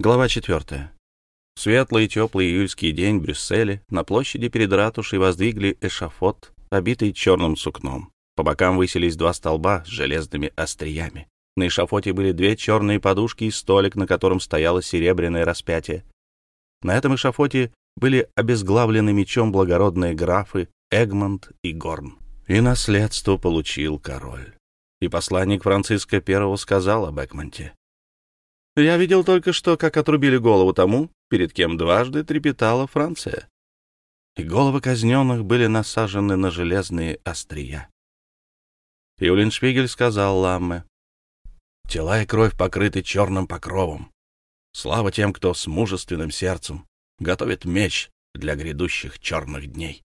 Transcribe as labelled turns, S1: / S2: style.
S1: Глава 4. Светлый и теплый июльский день в Брюсселе на площади перед ратушей воздвигли эшафот, обитый черным сукном. По бокам высились два столба с железными остриями. На эшафоте были две черные подушки и столик, на котором стояло серебряное распятие. На этом эшафоте были обезглавлены мечом благородные графы Эгмонт и Горн. И наследство получил король. И посланник Франциска I сказал об Эгмонте. Я видел только что, как отрубили голову тому, перед кем дважды трепетала Франция. И головы казненных были насажены на железные острия. Юлиншпигель сказал Ламме, «Тела и кровь покрыты черным покровом. Слава тем, кто с мужественным сердцем готовит меч для грядущих черных дней».